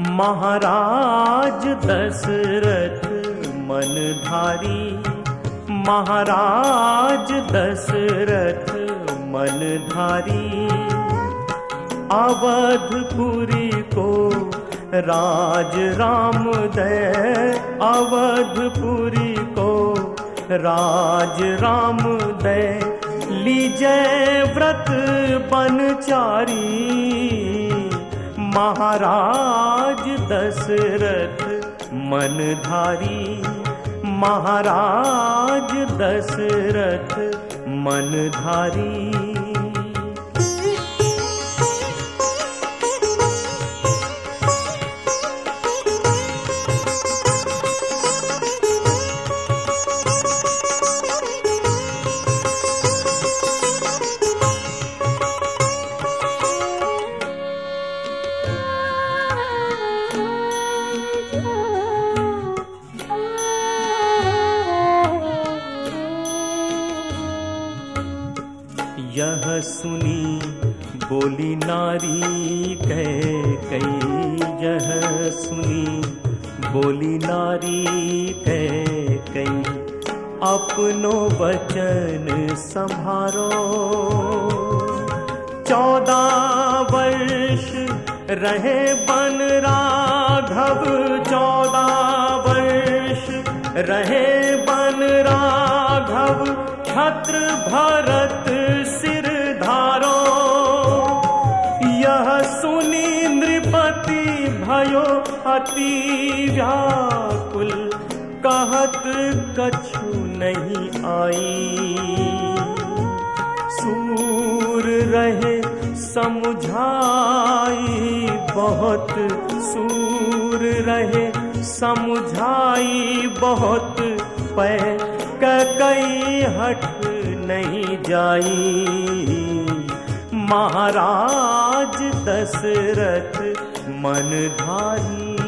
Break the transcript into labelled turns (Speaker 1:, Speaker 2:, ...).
Speaker 1: महाराज दशरथ मन धारी। महाराज दशरथ मन धारी। अवधपुरी को राज राम दे। अवधपुरी को राज राम दे। लीजय व्रत बनचारी महाराज दशरथ मनधारी। महाराज दशरथ मनधारी यह सुनी बोली नारी कह कई यह सुनी बोली नारी कह कई, अपनो वचन संभारो। चौदह वर्ष रहे बन राघव, चौदह वर्ष रहे बन राघव, छत्र भरत भयो अति व्याकुल, कहत कछु नहीं आई। सूर रहे समुझाई, बहुत सूर रहे समुझाई, बहुत पै कई हट नहीं जाई। महाराज दशरथ मन धारी।